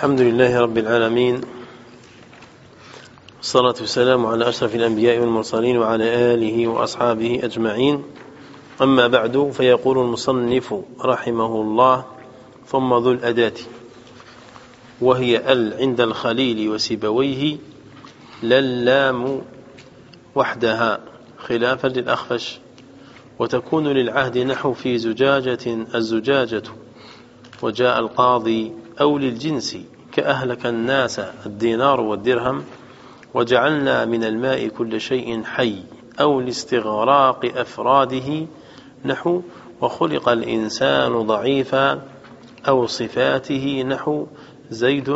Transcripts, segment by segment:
الحمد لله رب العالمين. والصلاة والسلام على أشرف الأنبياء والمرسلين وعلى آله وأصحابه أجمعين. أما بعد فيقول المصنف رحمه الله ثم ذو الأداة وهي أل عند الخليل وسبويه للام وحدها خلافا للأخفش وتكون للعهد نحو في زجاجة الزجاجة وجاء القاضي أو للجنس كأهلك الناس الدينار والدرهم وجعلنا من الماء كل شيء حي أو لاستغراق أفراده نحو وخلق الإنسان ضعيفا أو صفاته نحو زيد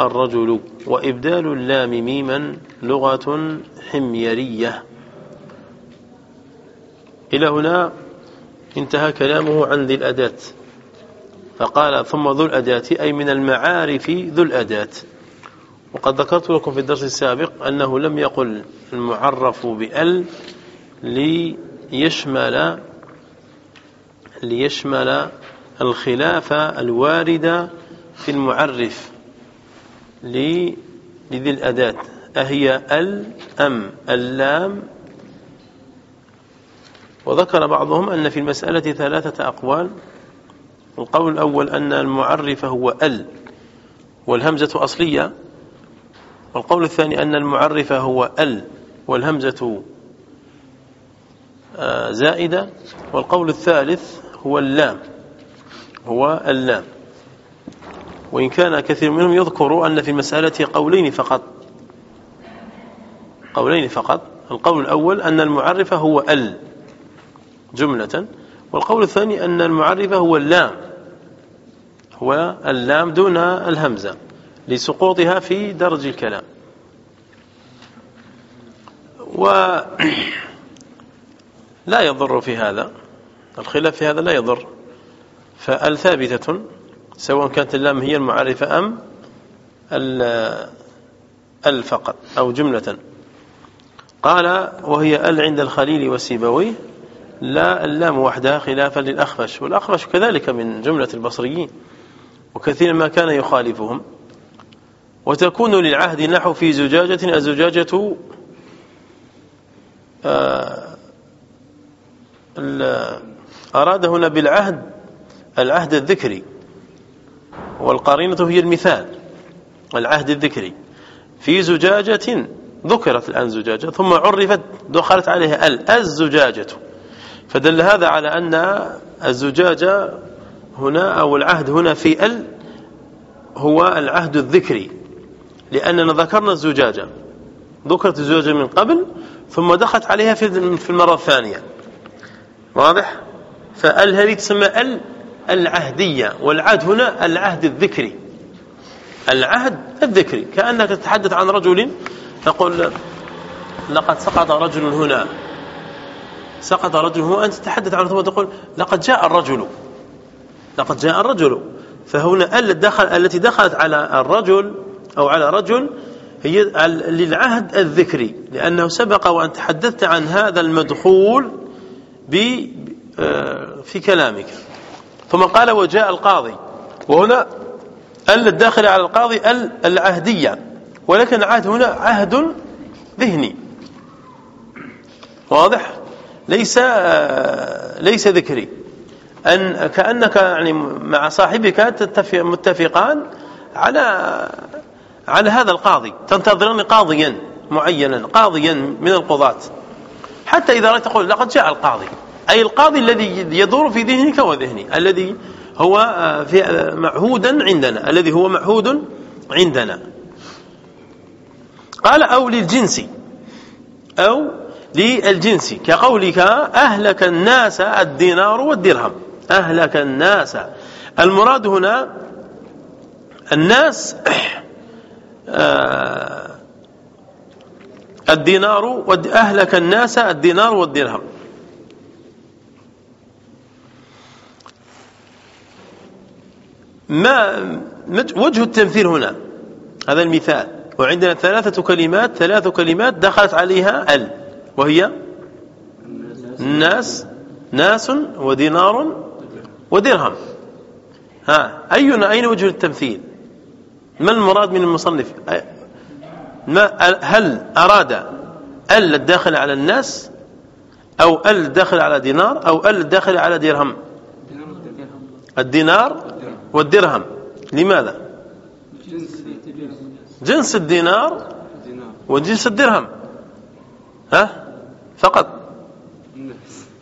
الرجل وإبدال اللام ميما لغة حميرية. إلى هنا انتهى كلامه عن ذي الأداة. فقال ثم ذو الأداة أي من المعارف ذو الأداة. وقد ذكرت لكم في الدرس السابق أنه لم يقل المعرف بأل ليشمل ليشمل الخلاف الواردة في المعرف لذي الأداة. أهي أل أم اللام. وذكر بعضهم أن في المسألة ثلاثة أقوال. القول الأول أن المعرف هو ال والهمزة أصلية والقول الثاني أن المعرف هو ال والهمزة آه، زائدة والقول الثالث هو اللام هو اللام. وإن كان كثير منهم يذكر أن في المسألة قولين فقط قولين فقط القول الأول أن المعرف هو ال جملة والقول الثاني أن المعرف هو اللام هو اللام دون الهمزة لسقوطها في درج الكلام. ولا يضر في هذا الخلاف في هذا لا يضر. فال ثابتة سواء كانت اللام هي المعرفة أم ال فقط أو جملة. قال وهي ال عند الخليل والسيبوي لا اللام وحدها خلافا للأخفش والأخفش كذلك من جملة البصريين وكثيرا ما كان يخالفهم. وتكون للعهد نحو في زجاجة الزجاجة آه، أراد هنا بالعهد العهد الذكري والقرينة هي المثال العهد الذكري. في زجاجة ذكرت الآن زجاجة ثم عرفت دخلت عليها ال الزجاجة. فدل هذا على أن الزجاجة هنا أو العهد هنا في ال هو العهد الذكري لأننا ذكرنا الزجاجة ذكرت الزجاجة من قبل ثم دخلت عليها في المرة الثانية. واضح؟ فال هذه تسمى ال العهدية والعهد هنا العهد الذكري. العهد الذكري كأنك تتحدث عن رجل تقول لقد سقط رجل هنا. سقط رجل هو أنت تتحدث عنه ثم تقول لقد جاء الرجل. لقد جاء الرجل. فهنا الدخل التي دخلت على الرجل أو على رجل هي للعهد الذكري لأنه سبق وأن تحدثت عن هذا المدخول آه، في كلامك. ثم قال وجاء القاضي. وهنا ال الداخل على القاضي ال العهدية. ولكن العهد هنا عهد ذهني. واضح؟ ليس ليس ذكري. أن كأنك يعني مع صاحبك متفقان على على هذا القاضي. تنتظران قاضيا معينا قاضيا من القضاة. حتى إذا رأيت تقول لقد جاء القاضي. أي القاضي الذي يدور في ذهنك وذهني الذي هو في معهودا عندنا. الذي هو معهود عندنا. قال أو للجنس. أو للجنس. كقولك أهلك الناس الدينار والدرهم. أهلك الناس. المراد هنا الناس آه، الدينار أهلك الناس الدينار والدرهم. ما وجه التمثيل هنا. هذا المثال. وعندنا ثلاثة كلمات ثلاث كلمات دخلت عليها ال. وهي الناس ناس ودينار ودرهم. ها أينا أين وجه التمثيل؟ ما المراد من المصنف؟ ما هل أراد أل الداخل على الناس أو أل الداخل على دينار أو أل الداخل على درهم؟ الدينار والدرهم. لماذا؟ جنس الدينار وجنس الدرهم. ها؟ فقط.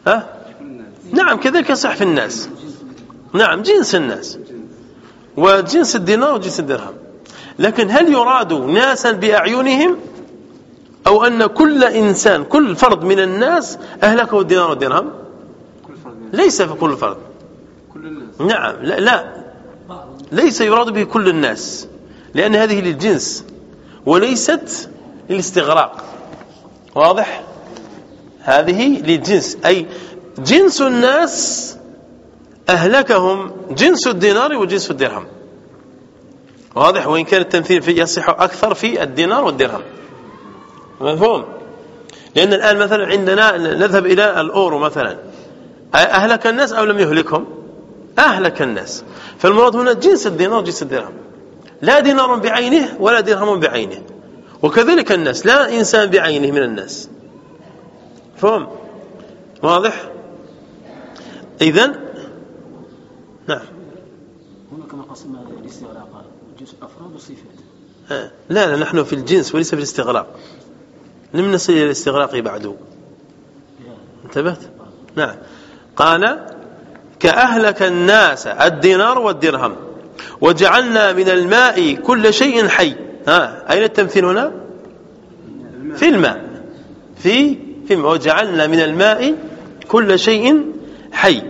ها؟ نعم كذلك يصح في الناس. نعم جنس الناس. وجنس الدينار وجنس الدرهم. لكن هل يراد ناسا بأعينهم؟ أو أن كل إنسان كل فرد من الناس أهلكه الدينار والدرهم؟ ليس في كل فرد. نعم لا, لا. ليس يراد به كل الناس لأن هذه للجنس وليست للاستغراق. واضح؟ هذه للجنس. أي جنس الناس أهلكهم جنس الدينار وجنس الدرهم. واضح؟ وإن كان التمثيل في يصح أكثر في الدينار والدرهم. مفهوم؟ لأن الآن مثلا عندنا نذهب إلى الأورو مثلا. أهلك الناس أو لم يهلكهم؟ أهلك الناس. فالمراد هنا جنس الدينار وجنس الدرهم. لا دينار بعينه ولا درهم بعينه. وكذلك الناس. لا إنسان بعينه من الناس. فهم واضح؟ إذن نعم. هنا كما قسم الاستغراق جزء أفراد وصفات. لا لا نحن في الجنس وليس في الاستغراق. لم نصل إلى الاستغراق بعد. انتبهت؟ نعم. قال كأهلك الناس الدينار والدرهم وجعلنا من الماء كل شيء حي. ها أين التمثيل هنا؟ في الماء. في في الماء. وجعلنا من الماء كل شيء حي.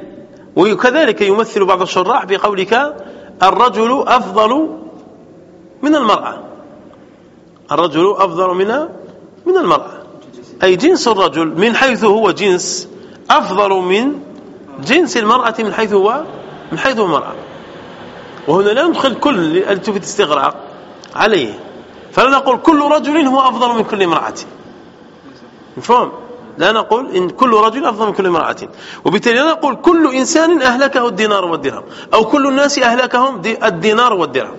وكذلك يمثل بعض الشراح بقولك الرجل أفضل من المرأة. الرجل أفضل من من المرأة. أي جنس الرجل من حيث هو جنس أفضل من جنس المرأة من حيث هو من حيث هو المرأة. وهنا لا ندخل كل التي استغراق عليه. فلا نقول كل رجل هو أفضل من كل امرأة. مفهوم؟ لا نقول إن كل رجل أفضل من كل امرأة. وبالتالي لا نقول كل إنسان أهلكه الدينار والدرهم أو كل الناس أهلكهم الدينار والدرهم.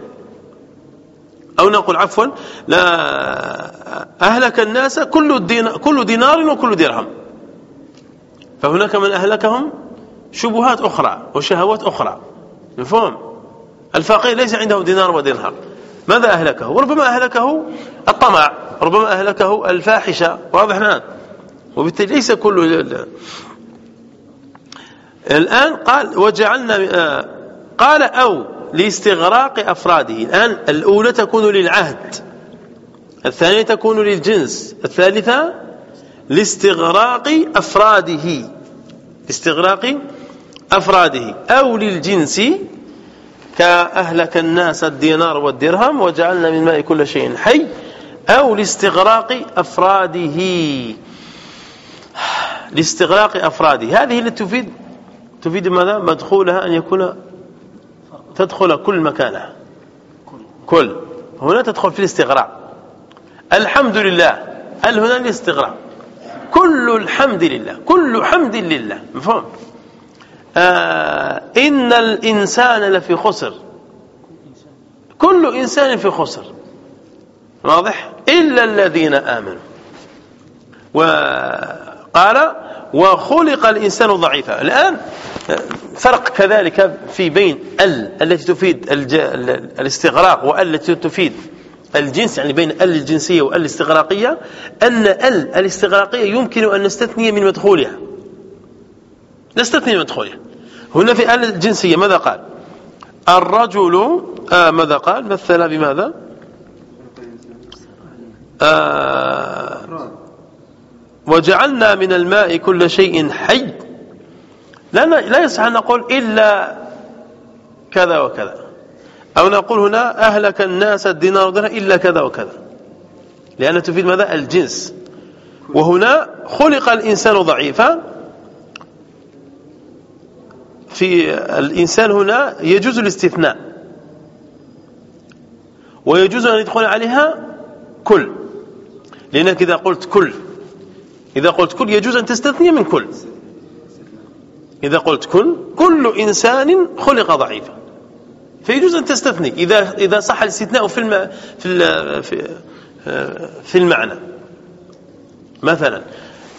أو نقول عفوا لا أهلك الناس كل, دينار, كل دينار وكل درهم. فهناك من أهلكهم شبهات أخرى وشهوات أخرى. مفهوم؟ الفقير ليس عنده دينار ودرهم. ماذا أهلكه؟ وربما أهلكه الطمع ربما أهلكه الفاحشة. واضح الآن؟ وبالتالي ليس كل الآن قال وجعلنا آه، قال أو لاستغراق أفراده. الآن الأولى تكون للعهد الثانية تكون للجنس الثالثة لاستغراق أفراده. لاستغراق أفراده. أو للجنس كأهلك الناس الدينار والدرهم وجعلنا من ماء كل شيء حي. أو لاستغراق أفراده. لاستغراق أفراده. هذه التي تفيد تفيد ماذا؟ مدخولها أن يكون تدخل كل مكانها. كل. هنا تدخل في الاستغراق. الحمد لله. هل هنا الاستغراق؟ كل الحمد لله. كل حمد لله. مفهوم؟ آه إن الإنسان لفي خسر. كل إنسان في خسر. واضح؟ إلا الذين آمنوا. وقال وخلق الإنسان ضعيفا. الآن فرق كذلك في بين ال التي تفيد الاستغراق وال التي تفيد الجنس يعني بين ال الجنسية وال الاستغراقية أن ال الاستغراقية يمكن أن نستثني من مدخولها. نستثني من مدخولها. هنا في ال الجنسية ماذا قال؟ الرجل آه ماذا قال؟ مثل بماذا؟ آه وجعلنا من الماء كل شيء حي. لا لا يصح أن نقول إلا كذا وكذا. أو نقول هنا أهلك الناس الدينار والدرهم إلا كذا وكذا. لأنها تفيد ماذا؟ الجنس. وهنا خلق الإنسان ضعيفا. في الإنسان هنا يجوز الاستثناء. ويجوز أن يدخل عليها كل. لأنك إذا قلت كل. إذا قلت كل يجوز أن تستثني من كل. إذا قلت كل كل إنسان خلق ضعيفا. فيجوز أن تستثني إذا إذا صح الاستثناء في الم في في في المعنى. مثلا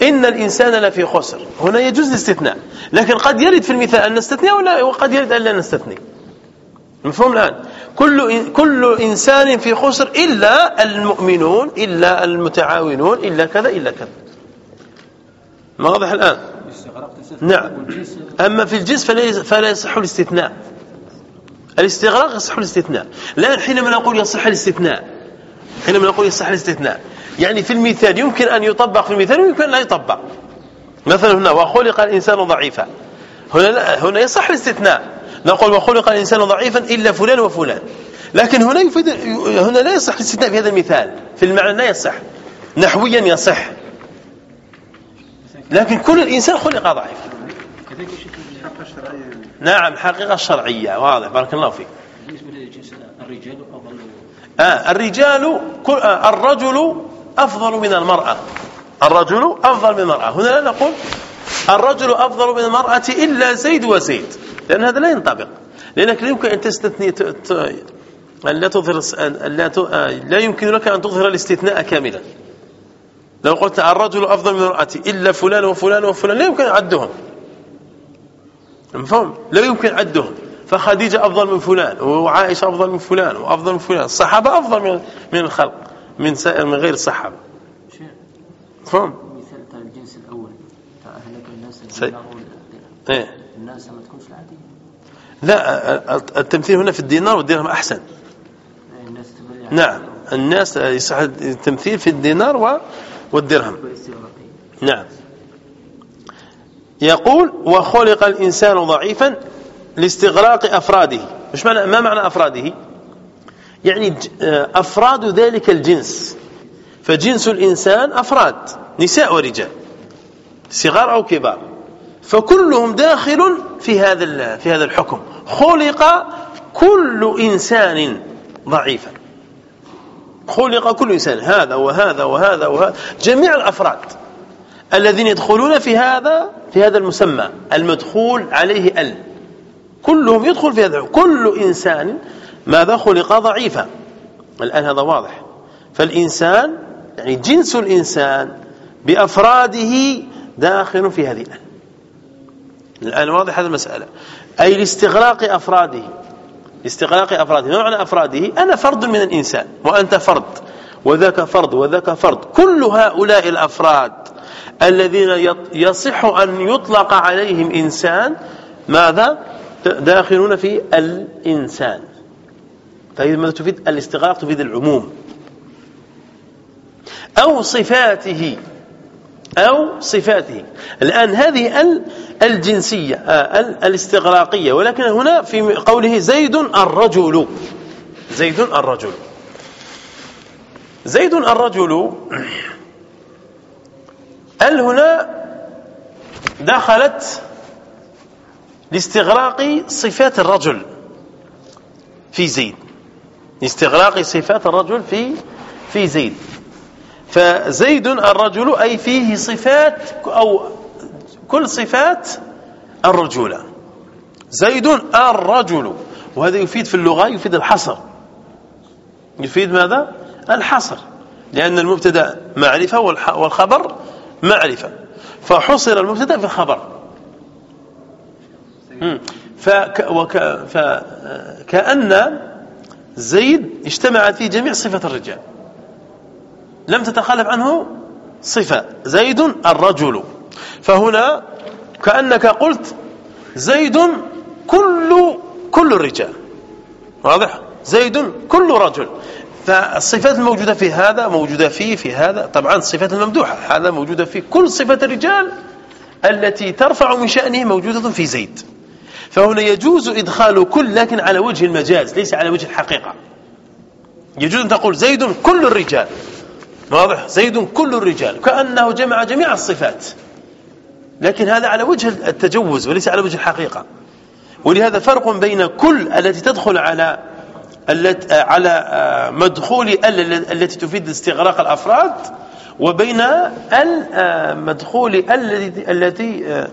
إن الإنسان لفي خسر. هنا يجوز الاستثناء. لكن قد يرد في المثال أن نستثني وقد يرد أن لا نستثني. مفهوم الآن؟ كل كل إنسان في خسر إلا المؤمنون إلا المتعاونون إلا كذا إلا كذا. واضح الآن؟ نعم. أما في الجنس فلا يصح الاستثناء. الاستغراق يصح الاستثناء. لا حينما نقول يصح الاستثناء حينما نقول يصح الاستثناء. يعني في المثال يمكن أن يطبق في المثال ويمكن أن لا يطبق. مثلا هنا وخلق الإنسان ضعيفا. هنا هنا يصح الاستثناء. نقول وخلق الإنسان ضعيفا إلا فلان وفلان. لكن هنا يفيد هنا لا يصح الاستثناء في هذا المثال. في المعنى لا يصح. نحويا يصح. لكن كل الإنسان خلق ضعيفا نعم حقيقة الشرعية واضح بارك الله فيك. الرجال أفضل آه الرجال آه الرجل أفضل من المرأة. الرجل أفضل من المرأة. هنا لا نقول الرجل أفضل من المرأة إلا زيد وزيد لأن هذا لا ينطبق. لأنك لا يمكن أن تستثني أن لا تظهر لا, آه، لا يمكن لك أن تظهر الاستثناء كاملا. لو قلت الرجل أفضل من المرأة إلا فلان وفلان وفلان لا يمكن عدهم. مفهوم؟ لا يمكن عدهم. فخديجة أفضل من فلان وعائشة أفضل من فلان وأفضل من فلان. الصحابة أفضل من من الخلق من سائر من غير الصحابة. فهم مثال تاع الجنس الأول تاع أهلك الناس سي... إيه. الناس ما تكونش العادية. لا التمثيل هنا في الدينار والدرهم أحسن. إيه، الناس نعم. الناس يصح التمثيل في الدينار والدرهم. نعم. يقول وخلق الإنسان ضعيفا لاستغراق أفراده. مش معنى ما معنى أفراده؟ يعني أفراد ذلك الجنس. فجنس الإنسان أفراد نساء ورجال صغار أو كبار. فكلهم داخل في هذا في هذا الحكم. خلق كل إنسان ضعيفا. خلق كل إنسان. هذا وهذا وهذا وهذا. جميع الأفراد الذين يدخلون في هذا في هذا المسمى المدخول عليه ال كلهم يدخل في هذا. كل إنسان ماذا خلق ضعيفا. الآن هذا واضح. فالإنسان يعني جنس الإنسان بأفراده داخل في هذه الآن. الآن واضح هذه المسألة. أي لاستغراق أفراده. لاستغراق أفراده. ما معنى أفراده؟ أنا فرد من الإنسان وأنت فرد وذاك فرد وذاك فرد. كل هؤلاء الأفراد الذين يصح أن يطلق عليهم إنسان ماذا؟ داخلون في الإنسان. فإذا ماذا تفيد؟ الاستغراق تفيد العموم. أو صفاته أو صفاته. الآن هذه الجنسية آه، ال الاستغراقية. ولكن هنا في قوله زيد الرجل. زيد الرجل. زيد الرجل ال هنا دخلت لاستغراق صفات الرجل في زيد؟ لاستغراق صفات الرجل في في زيد. فزيد الرجل أي فيه صفات أو كل صفات الرجولة زيد الرجل. وهذا يفيد في اللغة يفيد الحصر. يفيد ماذا؟ الحصر. لأن المبتدأ معرفة والخبر معرفة. فحصر المبتدأ في الخبر. فك وك فكأن زيد اجتمعت في جميع صفة الرجال. لم تتخلف عنه صفة. زيد الرجل. فهنا كأنك قلت زيد كل كل الرجال. واضح؟ زيد كل رجل. فالصفات الموجودة في هذا موجودة فيه في هذا. طبعا الصفات الممدوحة هذا موجودة في كل صفة الرجال التي ترفع من شأنه موجودة في زيد. فهنا يجوز إدخال كل لكن على وجه المجاز ليس على وجه الحقيقة. يجوز أن تقول زيد كل الرجال. واضح؟ زيد كل الرجال. كأنه جمع جميع الصفات. لكن هذا على وجه التجوز وليس على وجه الحقيقة. ولهذا فرق بين كل التي تدخل على على آه، مدخول ال التي تفيد استغراق الأفراد وبين المدخول آه، الذي التي آه،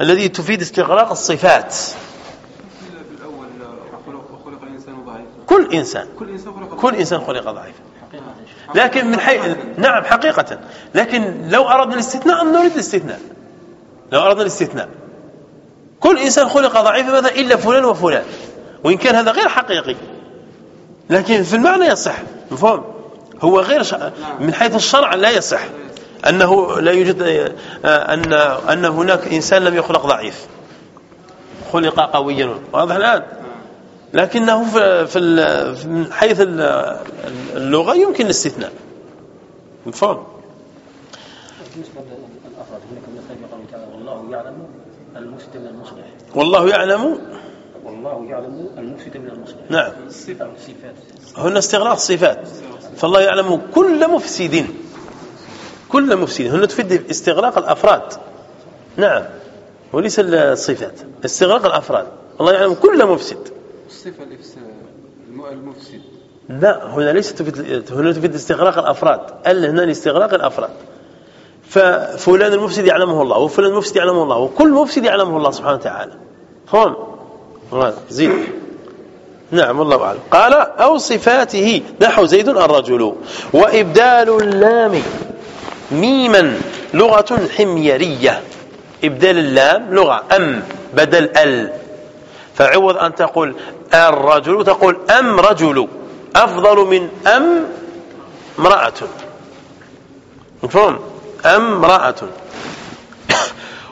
الذي تفيد استغراق الصفات. كل إنسان كل إنسان خلق ضعيفا. لكن من حيث نعم حقيقة. لكن لو أردنا الاستثناء نريد الاستثناء. لو أردنا الاستثناء. كل إنسان خلق ضعيفا مثلا إلا فلان وفلان. وإن كان هذا غير حقيقي. لكن في المعنى يصح. مفهوم؟ هو غير ش... من حيث الشرع لا يصح. أنه لا يوجد آه، أن أن هناك إنسان لم يخلق ضعيف. خلق قويا. واضح الآن؟ لكنه في في من حيث ال- اللغة يمكن الاستثناء. مفهوم؟ بالنسبة للأفراد هناك من الخير يقول تعالى والله يعلم المفسد من المصلح؟ والله يعلم. والله يعلم المفسد من المصلح. نعم. الصفات الصفات هنا استغراق الصفات فالله يعلم كل مفسد كل مفسد هنا تفيد استغراق الأفراد. نعم. وليس الصفات. استغراق الأفراد. الله يعلم كل مفسد. الم- المفسد. لا هنا ليس تفيد هنا تفيد استغراق الأفراد. ألا هنا لاستغراق الأفراد. ففلان المفسد يعلمه الله وفلان المفسد يعلمه الله وكل مفسد يعلمه الله سبحانه وتعالى. فهم زيد نعم والله أعلم. قال أو صفاته. نحو زيد الرجل. وإبدال اللام ميما لغة حميرية. إبدال اللام لغة أم بدل ال. فعوض أن تقول الرجل تقول أم رجل. أفضل من أم امرأة. مفهوم؟ أم امرأة.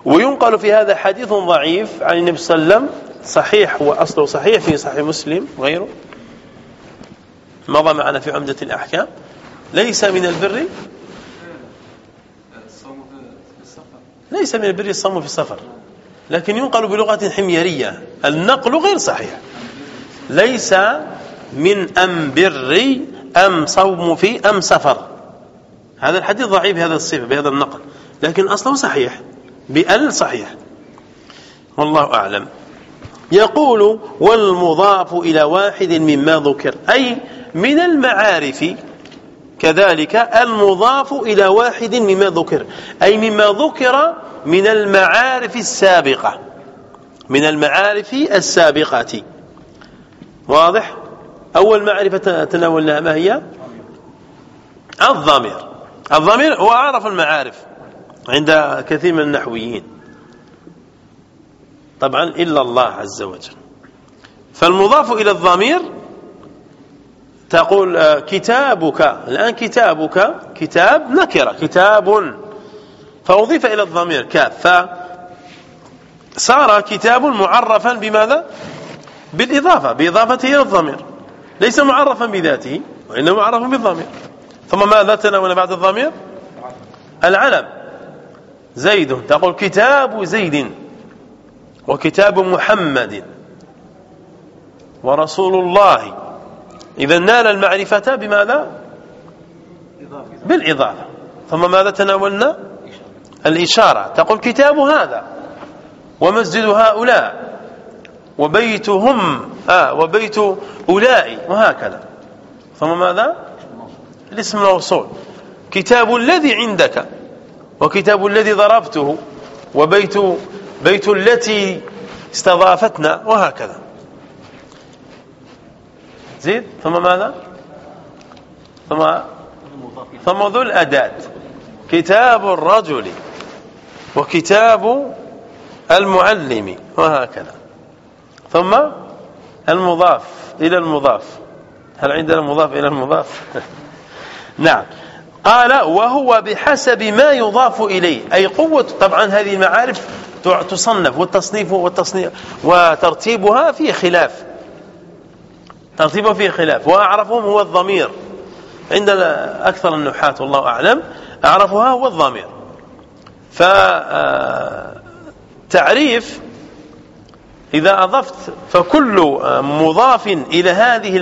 وينقل في هذا حديث ضعيف عن النبي صلى الله عليه وسلم صحيح هو أصله صحيح في صحيح مسلم وغيره. مضى معنا في عمدة الأحكام. ليس من البر. ليس من البر الصوم في السفر. لكن ينقل بلغة حميرية. النقل غير صحيح. ليس من أم بري أم صوم في أم سفر. هذا الحديث ضعيف بهذا الصفة بهذا النقل لكن أصله صحيح بأل صحيح. والله أعلم. يقول والمضاف إلى واحد مما ذكر أي من المعارف كذلك المضاف إلى واحد مما ذكر أي مما ذكر من المعارف السابقة من المعارف السابقة واضح؟ أول معرفة تناولناها ما هي؟ الضمير. الضمير هو أعرف المعارف عند كثير من النحويين. طبعا إلا الله عز وجل. فالمضاف إلى الضمير تقول آه، كتابك. الآن كتابك كتاب نكرة كتاب. فأضيف إلى الضمير كاف. فصار كتاب معرفا بماذا؟ بالإضافة بإضافته إلى الضمير. ليس معرفا بذاته وإنما معرف بالضمير. ثم ماذا تناول بعد الضمير؟ العلم. زيد. تقول كتاب زيد. وكتاب محمد. ورسول الله. إذا نال المعرفة بماذا؟ بالإضافة. ثم ماذا تناولنا الإشارة. تقول كتاب هذا. ومسجد هؤلاء. وبيتهم. آه وبيت أولئك وهكذا. ثم ماذا؟ الاسم الموصول. كتاب الذي عندك وكتاب الذي ضربته وبيت بيت التي استضافتنا وهكذا. زيد ثم ماذا؟ ثم ثم ذو الأداة. كتاب الرجل وكتاب المعلم وهكذا. ثم المضاف إلى المضاف. هل عندنا مضاف إلى المضاف؟ نعم. قال وهو بحسب ما يضاف إليه. أي قوة طبعا هذه المعارف تصنف والتصنيف والتصنيف وترتيبها فيه خلاف. ترتيبها فيه خلاف. وأعرفهم هو الضمير. عندنا أكثر النحاة والله أعلم أعرفها هو الضمير. فتعريف إذا أضفت فكل مضاف إلى هذه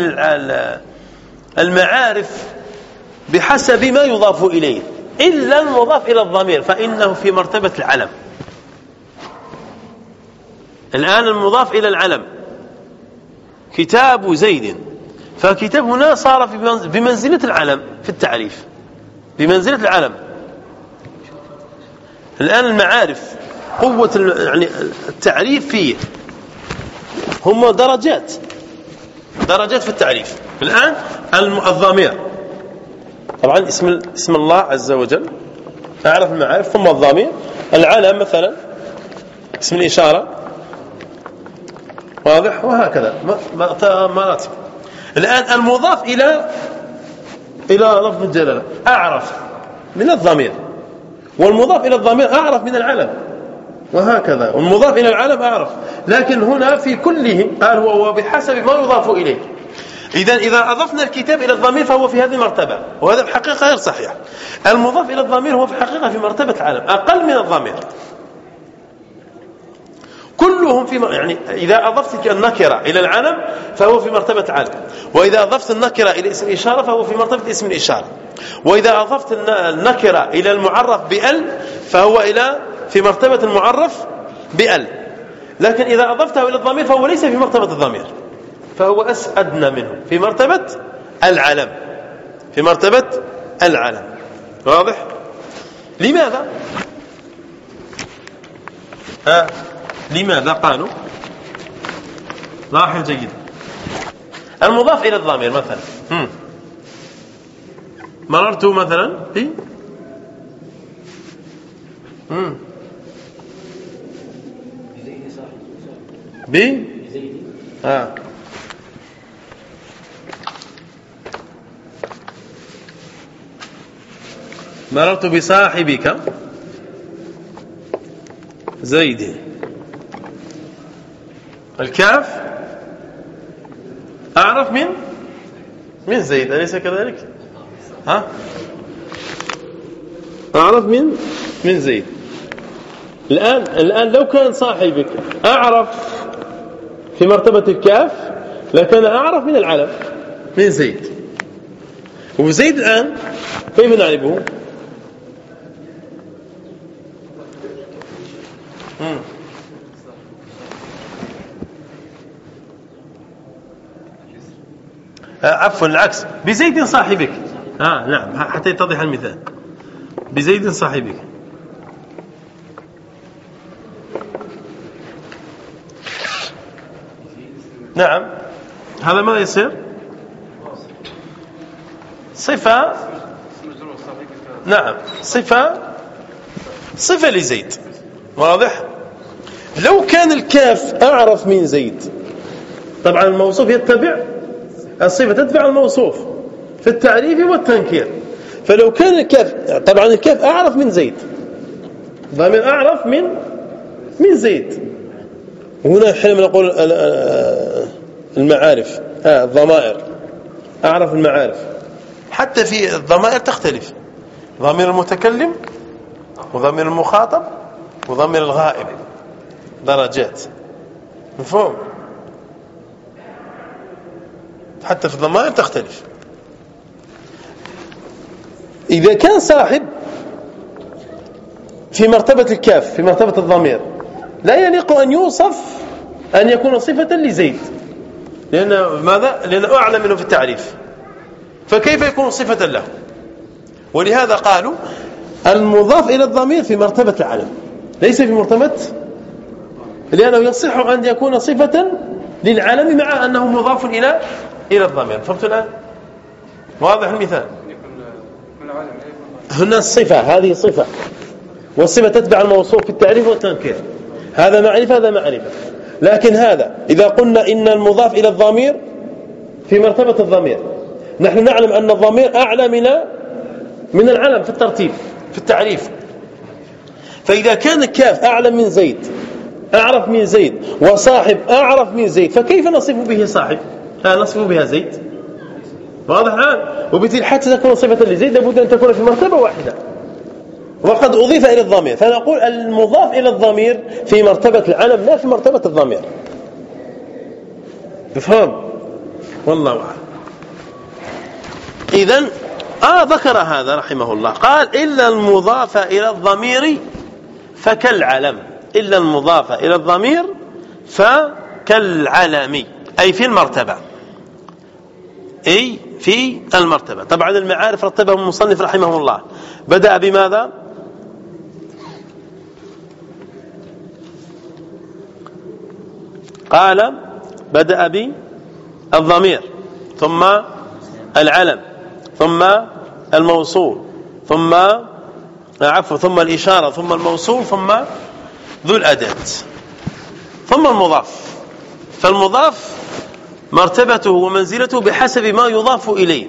المعارف بحسب ما يضاف إليه. إلا المضاف إلى الضمير فإنه في مرتبة العلم. الآن المضاف إلى العلم. كتاب زيد. فكتاب هنا صار بمنزلة العلم في التعريف. بمنزلة العلم. الآن المعارف قوة يعني التعريف فيه. هم درجات. درجات في التعريف. الآن الضمير. طبعا اسم اسم الله عز وجل. أعرف المعارف ثم الضمير. العلم مثلا اسم الإشارة. واضح؟ وهكذا. مراتب الآن المضاف إلى إلى لفظ الجلالة. أعرف من الضمير. والمضاف إلى الضمير أعرف من العلم. وهكذا. والمضاف إلى العلم أعرف. لكن هنا في كلهم قال هو بحسب ما يضاف إليه. إذا إذا أضفنا الكتاب إلى الضمير فهو في هذه المرتبة وهذا الحقيقة غير صحيح. المضاف إلى الضمير هو في الحقيقة في مرتبة العلم أقل من الضمير. كلهم في يعني إذا أضفت النكرة إلى العلم فهو في مرتبة علم وإذا أضفت النكرة إلى اسم الإشارة فهو في مرتبة اسم الإشارة وإذا أضفت النكرة إلى المعرف بأل فهو إلى في مرتبة المعرف بأل لكن إذا أضفته إلى الضمير فهو ليس في مرتبة الضمير. فهو أدنى منه. في مرتبة العلم. في مرتبة العلم. واضح؟ لماذا؟ آه لماذا قالوا؟ لاحظ جيدا. المضاف إلى الضمير مثلا. مررت مثلا ب؟ ب؟ آه. مررت بصاحبك. زيد. الكاف؟ أعرف من؟ من زيد أليس كذلك؟ ها؟ أعرف من؟ من زيد. الآن الآن لو كان صاحبك أعرف في مرتبة الكاف لكان أعرف من العلم من زيد. وزيد الآن كيف نعرفه؟ عفوا العكس. بزيد صاحبك. آه نعم حتى يتضح المثال. بزيد صاحبك. نعم. هذا ماذا يصير؟ صفة. نعم صفة. صفة لزيد. واضح؟ لو كان الكاف أعرف من زيد. طبعا الموصوف يتبع الصفة تتبع الموصوف في التعريف والتنكير. فلو كان الكاف طبعا الكاف أعرف من زيد. ضمير أعرف من من زيد. هنا حينما نقول المعارف. آه الضمائر. أعرف المعارف. حتى في الضمائر تختلف. ضمير المتكلم وضمير المخاطب وضمير الغائب. درجات. مفهوم؟ حتى في الضمائر تختلف. إذا كان صاحب في مرتبة الكاف في مرتبة الضمير لا يليق أن يوصف أن يكون صفة لزيد. لأن ماذا؟ لأنه أعلى منه في التعريف. فكيف يكون صفة له؟ ولهذا قالوا المضاف إلى الضمير في مرتبة العلم ليس في مرتبة لأنه يصح أن يكون صفة للعلم مع أنه مضاف إلى إلى الضمير. فهمت الآن؟ واضح المثال. هنا الصفة هذه صفة. والصفة تتبع الموصوف في التعريف والتنكير. هذا معرفة هذا معرفة. لكن هذا إذا قلنا إن المضاف إلى الضمير في مرتبة الضمير نحن نعلم أن الضمير أعلى من من العلم في الترتيب في التعريف. فإذا كان الكاف أعلى من زيد أعرف من زيد وصاحب أعرف من زيد فكيف نصف به صاحب؟ لا نصف بها زيد. واضح الآن؟ وبالتالي حتى تكون صفة لزيد لابد أن تكون في مرتبة واحدة. وقد أضيف إلى الضمير فنقول المضاف إلى الضمير في مرتبة العلم لا في مرتبة الضمير. بفهم والله أعلم. إذن آه ذكر هذا رحمه الله. قال إلا المضاف إلى الضمير فكالعلم. إلا المضاف إلى الضمير فكالعلم. أي في المرتبة. أي في المرتبة. طبعا المعارف رتبه المصنف رحمه الله. بدأ بماذا؟ قال بدأ ب الضمير ثم العلم. ثم الموصول. ثم عفوا ثم الإشارة. ثم الموصول ثم ذو الأداة. ثم المضاف. فالمضاف مرتبته ومنزلته بحسب ما يضاف إليه.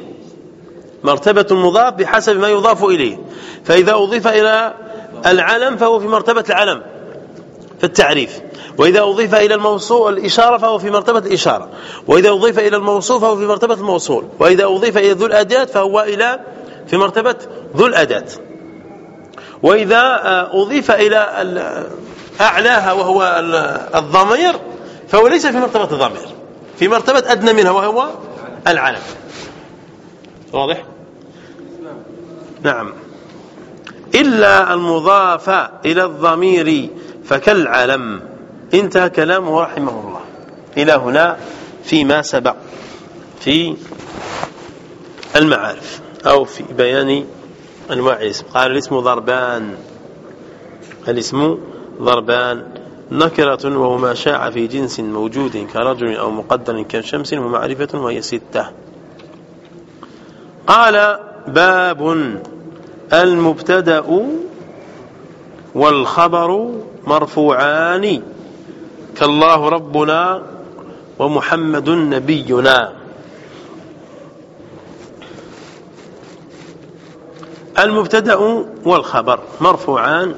مرتبة المضاف بحسب ما يضاف إليه. فإذا أضيف إلى العلم فهو في مرتبة العلم في التعريف. وإذا أضيف إلى الموصول الإشارة فهو في مرتبة الإشارة. وإذا أضيف إلى الموصول فهو في مرتبة الموصول. وإذا أضيف إلى ذو الأداة فهو إلى في مرتبة ذو الأداة. وإذا أضيف إلى أعلاها وهو الضمير فهو ليس في مرتبة الضمير في مرتبة أدنى منها وهو العلم. واضح؟ نعم. إلا المضاف إلى الضمير فكالعلم. انتهى كلامه رحمه الله. إلى هنا فيما سبق في المعارف أو في بيان أنواع الاسم. قال الاسم ضربان. الاسم ضربان نكرة وهو ما شاع في جنس موجود كرجل أو مقدر كشمس ومعرفة وهي ستة. قال باب المبتدأ والخبر مرفوعان كالله ربنا ومحمد نبينا. المبتدأ والخبر مرفوعان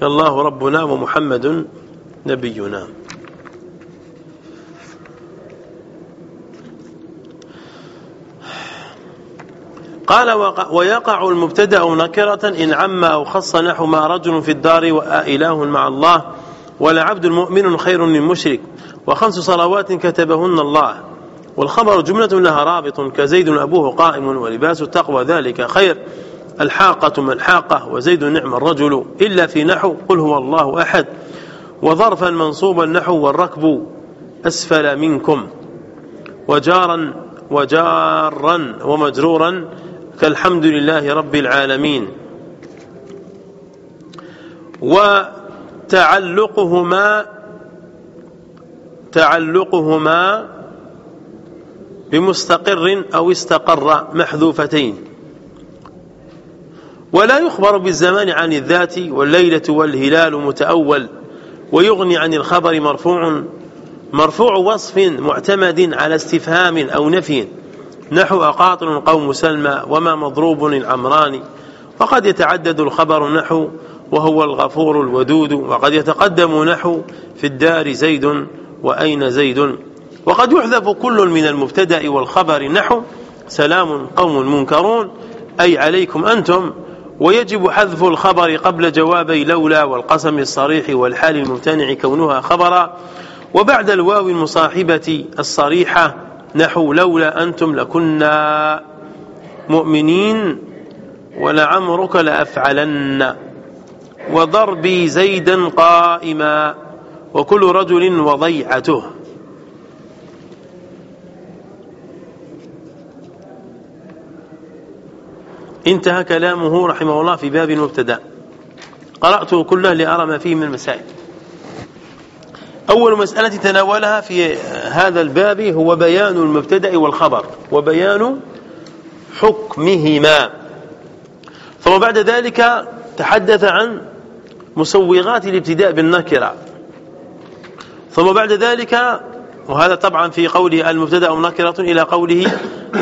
كالله ربنا ومحمد نبينا. قال ويقع المبتدأ نكرة إن عم أو خص نحو ما رجل في الدار وإله مع الله ولا عبد مؤمن خير من مشرك وخمس صلوات كتبهن الله والخبر جملة لها رابط كزيد أبوه قائم ولباس التقوى ذلك خير الحاقة ما الحاقة وزيد نعم الرجل إلا في نحو قل هو الله أحد وظرفا منصوبا نحو والركب أسفل منكم وجارا وجارا ومجرورا كالحمد لله رب العالمين وتعلقهما تعلقهما بمستقر أو استقر محذوفتين ولا يخبر بالزمان عن الذات والليلة والهلال متأول ويغني عن الخبر مرفوع مرفوع وصف معتمد على استفهام أو نفي. نحو أقاطر قوم سلمى وما مضروب العمران وقد يتعدد الخبر نحو وهو الغفور الودود. وقد يتقدم نحو في الدار زيد وأين زيد. وقد يحذف كل من المبتدأ والخبر نحو سلام قوم منكرون أي عليكم أنتم؟ ويجب حذف الخبر قبل جوابي لولا والقسم الصريح والحال الممتنع كونها خبرا. وبعد الواو المصاحبة الصريحة نحو لولا أنتم لكنا مؤمنين ولعمرك لأفعلن. وضربي زيدا قائما وكل رجل وضيعته. انتهى كلامه رحمه الله في باب المبتدأ. قرأته كله لأرى ما فيه من المسائل. أول مسألة تناولها في هذا الباب هو بيان المبتدأ والخبر وبيان حكمهما. ثم بعد ذلك تحدث عن مسوغات الابتداء بالنكرة. ثم بعد ذلك وهذا طبعا في قوله المبتدأ نكرة إلى قوله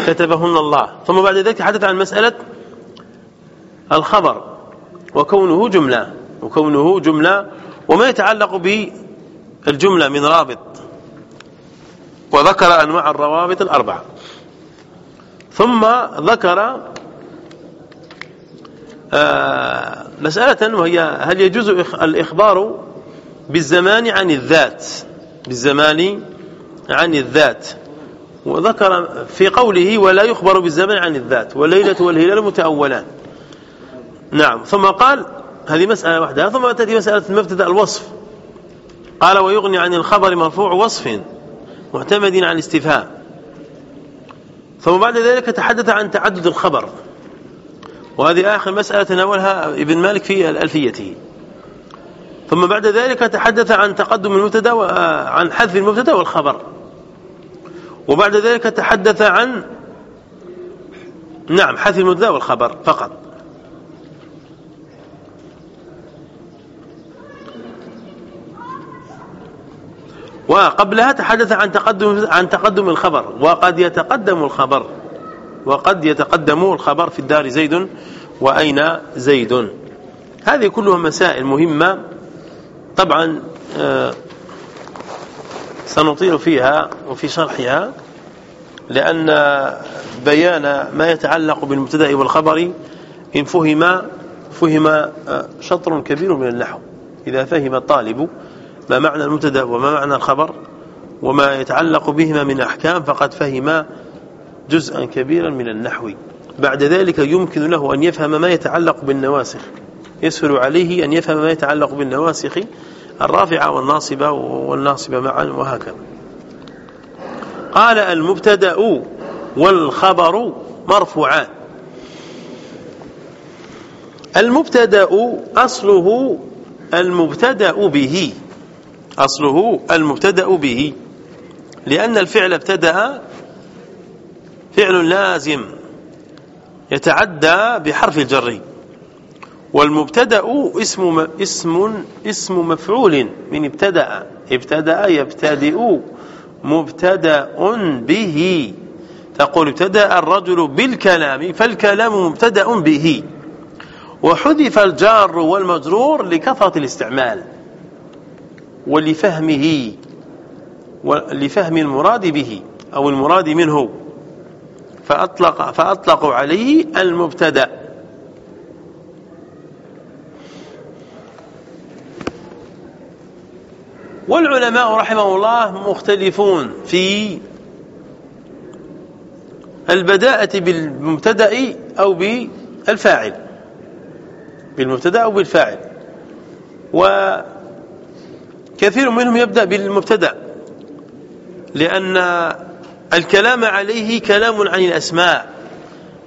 كتبهن الله. ثم بعد ذلك تحدث عن مسألة الخبر وكونه جملة وكونه جملة وما يتعلق بالجملة من رابط. وذكر أنواع الروابط الأربعة. ثم ذكر آه مسألة وهي هل يجوز الإخبار بالزمان عن الذات؟ بالزمان عن الذات. وذكر في قوله ولا يخبر بالزمان عن الذات والليلة والهلال متأولان. نعم. ثم قال هذه مسألة واحدة ثم تأتي مسألة المبتدا الوصف. قال ويغني عن الخبر مرفوع وصف معتمد عن الاستفهام. ثم بعد ذلك تحدث عن تعدد الخبر. وهذه آخر مسألة تناولها ابن مالك في ألفيته. ثم بعد ذلك تحدث عن تقدم المبتدأ وعن حذف المبتدأ والخبر. وبعد ذلك تحدث عن نعم حذف المبتدأ والخبر فقط. وقبلها تحدث عن تقدم عن تقدم الخبر وقد يتقدم الخبر وقد يتقدم الخبر في الدار زيد وأين زيد؟ هذه كلها مسائل مهمة. طبعا آه، سنطيل فيها وفي شرحها لأن بيان ما يتعلق بالمبتدأ والخبر إن فهم فهم آه، شطر كبير من النحو إذا فهم الطالب ما معنى المبتدا وما معنى الخبر وما يتعلق بهما من أحكام فقد فهم جزءا كبيرا من النحو. بعد ذلك يمكن له أن يفهم ما يتعلق بالنواسخ. يسهل عليه أن يفهم ما يتعلق بالنواسخ الرافعة والناصبة والناصبة معا وهكذا. قال المبتدا والخبر مرفوعان. المبتدا أصله المبتدا به. أصله المبتدأ به لأن الفعل ابتدأ فعل لازم يتعدى بحرف الجر والمبتدأ اسم اسم اسم مفعول من ابتدأ ابتدأ يبتدئ مبتدأ به تقول ابتدأ الرجل بالكلام فالكلام مبتدأ به وحذف الجار والمجرور لكثرة الاستعمال. ولفهمه ولفهم المراد به أو المراد منه. فأطلق فأطلقوا عليه المبتدأ. والعلماء رحمه الله مختلفون في البداءة بالمبتدأ أو بالفاعل بالمبتدأ أو بالفاعل. وكثير منهم يبدأ بالمبتدأ لأن الكلام عليه كلام عن الأسماء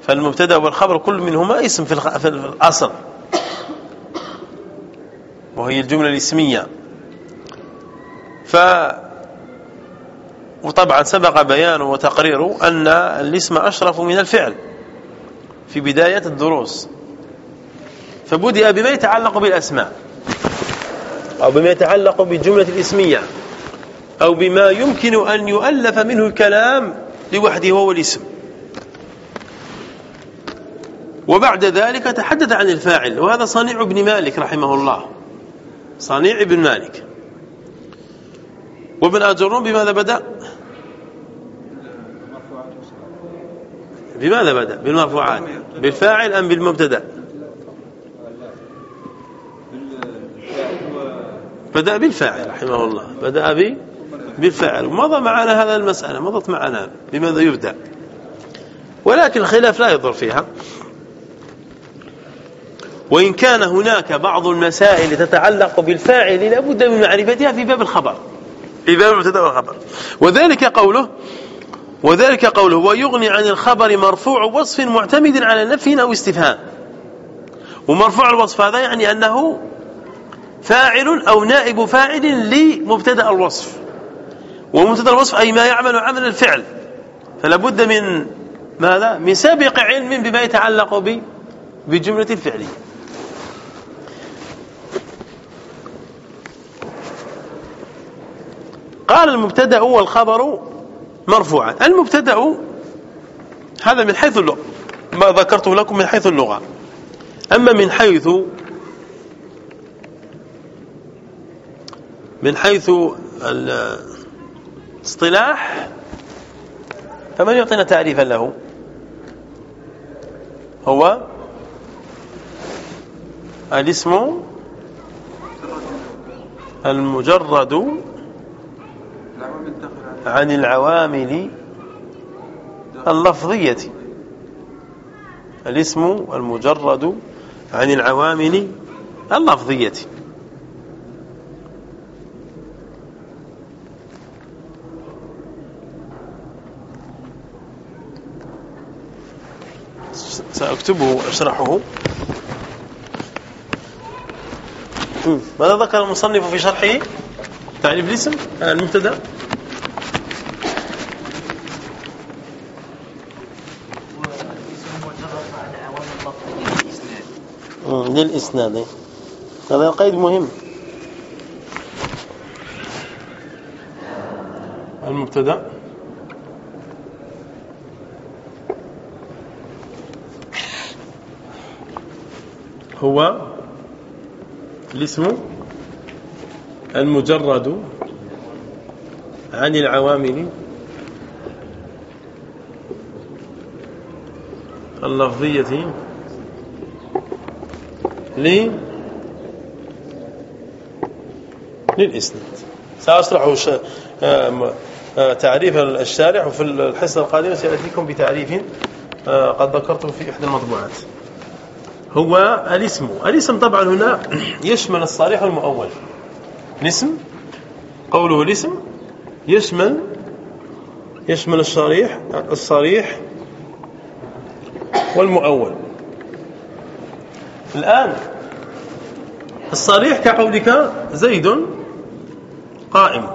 فالمبتدأ والخبر كل منهما اسم في الأصل وهي الجملة الاسمية. ف وطبعا سبق بيان وتقرير أن الاسم أشرف من الفعل في بداية الدروس فبدأ بما يتعلق بالأسماء. أو بما يتعلق بالجملة الإسمية أو بما يمكن أن يؤلف منه الكلام لوحده هو الاسم وبعد ذلك تحدث عن الفاعل وهذا صنيع ابن مالك رحمه الله. صنيع ابن مالك. وابن أجرون بماذا بدأ؟ بماذا بدأ؟ بالمرفوعات. بالفاعل أم بالمبتدأ؟ بدأ بالفاعل رحمه الله. بدأ به بالفعل ومضى معنا هذا المسألة. مضت معنا. بماذا يبدأ؟ ولكن الخلاف لا يضر فيها. وإن كان هناك بعض المسائل تتعلق بالفاعل لابد من معرفتها في باب الخبر. في باب المبتدأ والخبر. وذلك قوله وذلك قوله ويغني عن الخبر مرفوع وصف معتمد على نفي أو استفهام. ومرفوع الوصف هذا يعني أنه فاعل أو نائب فاعل لمبتدأ الوصف. ومبتدأ الوصف أي ما يعمل عمل الفعل. فلا بد من ماذا؟ من سابق علم بما يتعلق ب بجملة الفعلية. قال المبتدأ والخبر مرفوعا. المبتدأ هذا من حيث اللغة. ما ذكرته لكم من حيث اللغة. أما من حيث من حيث الاصطلاح فمن يعطينا تعريفا له؟ هو الاسم المجرد عن العوامل اللفظية. الاسم المجرد عن العوامل اللفظية. سأكتبه وأشرحه. ماذا ذكر المصنف في شرحه؟ تعريف الاسم؟ المبتدا؟ للإسناد. هذا قيد مهم. المبتدا؟ هو الاسم المجرد عن العوامل. اللفظية ل للإسناد. سأشرح تعريف الشارح وفي الحصة القادمة. سيأتيكم بتعريف قد ذكرته في إحدى المطبوعات. هو الاسم. الاسم طبعا هنا يشمل الصريح والمؤول. الاسم قوله الاسم يشمل يشمل الصريح الصريح والمؤول. الآن الصريح كقولك زيد قائم.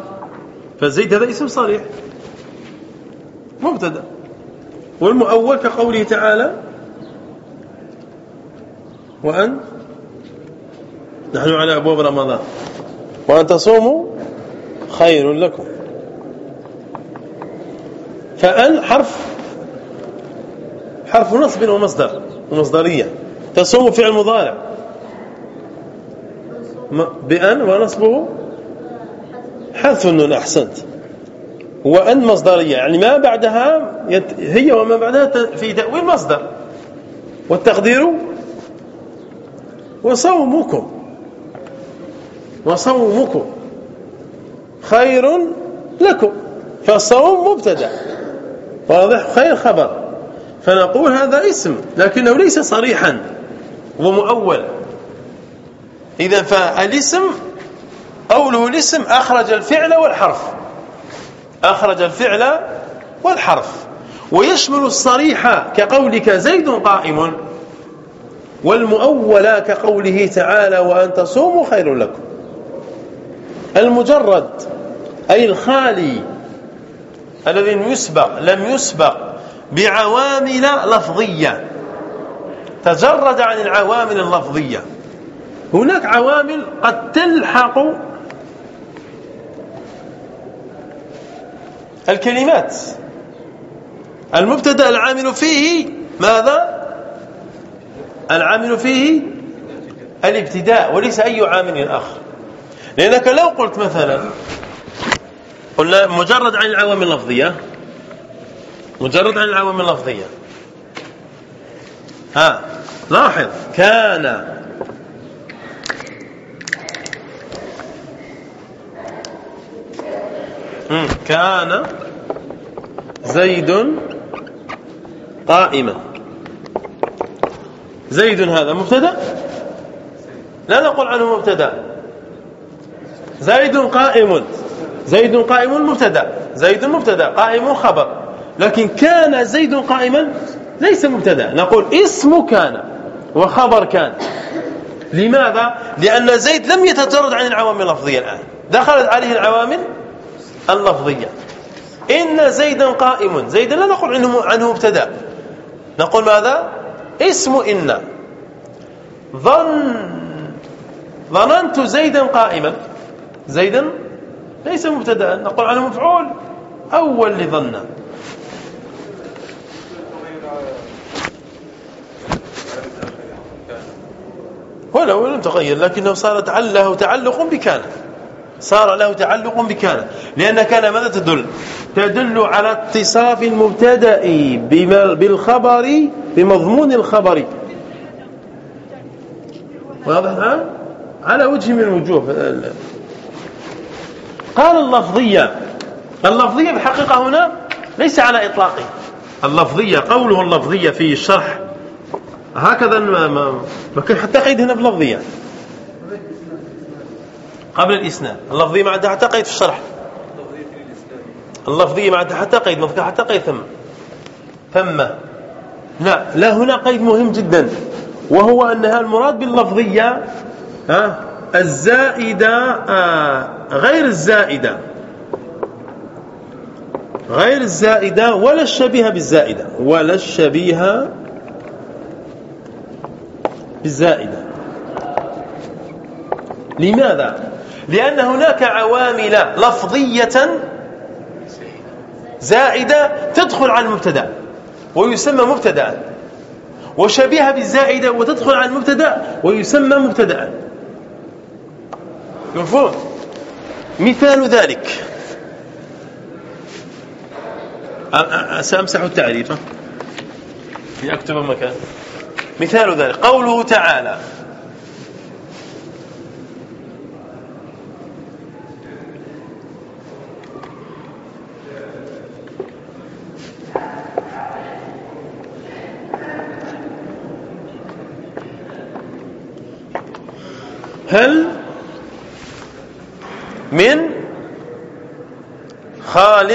فزيد هذا اسم صريح. مبتدأ. والمؤول كقوله تعالى وأن نحن على أبواب رمضان. وأن تصوموا خير لكم. فأن حرف حرف نصب ومصدر ومصدرية تصوم فعل مضارع. بأن ونصبه حذف النون أحسنت. وأن مصدرية يعني ما بعدها. هي وما بعدها في تأويل مصدر. والتقدير وصومكم. وصومكم خير لكم. فالصوم مبتدأ. واضح؟ خير خبر. فنقول هذا اسم لكنه ليس صريحا. ومؤول. إذا فالاسم قوله الاسم أخرج الفعل والحرف. أخرج الفعل والحرف. ويشمل الصريح كقولك زيد قائم. والمؤول كقوله تعالى وأن تصوموا خير لكم. المجرد أي الخالي الذي يسبق لم يسبق بعوامل لفظية. تجرد عن العوامل اللفظية. هناك عوامل قد تلحق الكلمات. المبتدأ العامل فيه ماذا؟ العامل فيه الابتداء وليس أي عامل آخر لأنك لو قلت مثلا قلنا مجرد عن العوامل اللفظية مجرد عن العوامل اللفظية ها لاحظ كان. كان زيد قائما زيد هذا مبتدا؟ لا نقول عنه مبتدا. زيد قائم. زيد قائم مبتدا. زيد مبتدا قائم خبر. لكن كان زيد قائما ليس مبتدا. نقول اسم كان وخبر كان. لماذا؟ لأن زيد لم يتجرد عن العوامل اللفظية الآن. دخلت عليه العوامل اللفظية. إن زيدا قائم. زيدا لا نقول عنه, عنه مبتدا. نقول ماذا؟ اسم إن. ظن. ظننت زيدا قائما. زيدا ليس مبتدأ. نقول عنه مفعول. أول لظن. ولو لم تغير لكنه صار له تعلق بكان. صار له تعلق بكان لأن كان ماذا تدل؟ تدل على اتصاف المبتدأ بالخبر بمضمون الخبر. واضح على وجه من الوجوه. قال اللفظية. اللفظية بحقيقة هنا ليس على إطلاقه. اللفظية قوله اللفظية في الشرح هكذا ما, ما, ما كان حتى قيد هنا بلفظية. قبل الإسناد. اللفظية ما عندها حتى قيد في الشرح. اللفظية ما عندها حتى قيد ما حتى قيد ثم. ثم. لا لا هنا قيد مهم جدا. وهو أنها المراد باللفظية ها الزائدة آه غير الزائدة. غير الزائدة ولا الشبيهة بالزائدة. ولا الشبيهة بالزائدة. لماذا؟ لأن هناك عوامل لفظية زائدة تدخل على المبتدأ ويسمى مبتدأ. وشبيهة بالزائدة وتدخل على المبتدأ ويسمى مبتدأ. مفهوم؟ مثال ذلك. سأمسح التعريف. لأكتب مكان. مثال ذلك. قوله تعالى هل من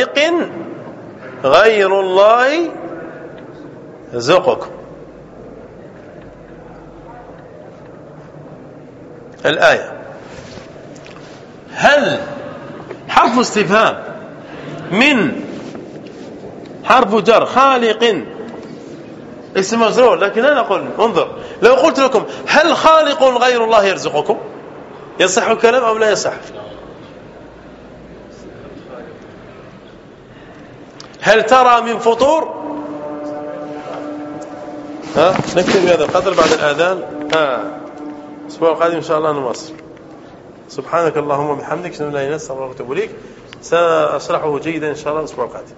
خالق غير الله يرزقكم. الآية. هل حرف استفهام من حرف جر خالق اسم مجرور؟ لكن أنا أقول انظر. لو قلت لكم هل خالق غير الله يرزقكم؟ يصح الكلام أو لا يصح؟ هل ترى من فطور؟ ها نكتب بهذا القدر بعد الآذان. ها الأسبوع القادم إن شاء الله نواصل. سبحانك اللهم وبحمدك لا اله الا انت استغفرك واتوب إليك. سأشرحه جيدا إن شاء الله الأسبوع القادم.